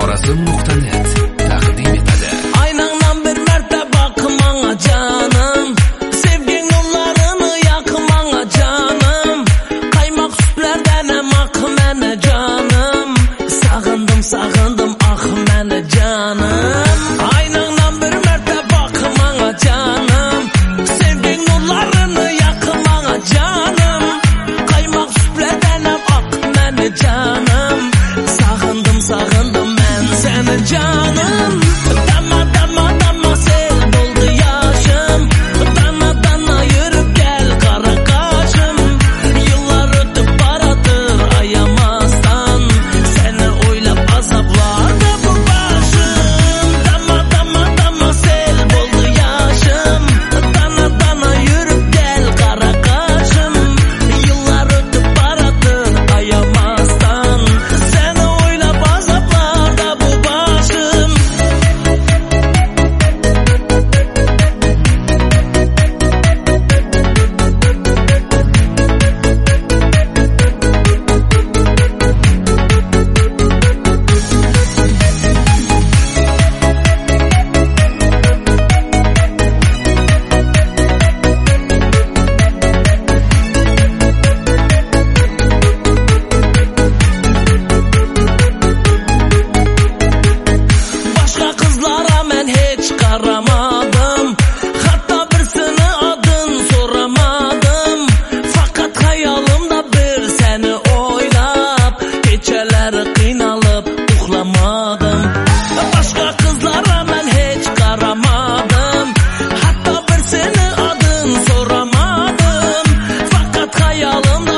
xorazm nuqta net taqdim etadi aynangdan bir marta boq manga jonim sevging nurlarini yoq manga jonim qaymoq sutlardan amaq mana jonim sag'indim sag'indim ah mana bir marta boq manga jonim sevging all of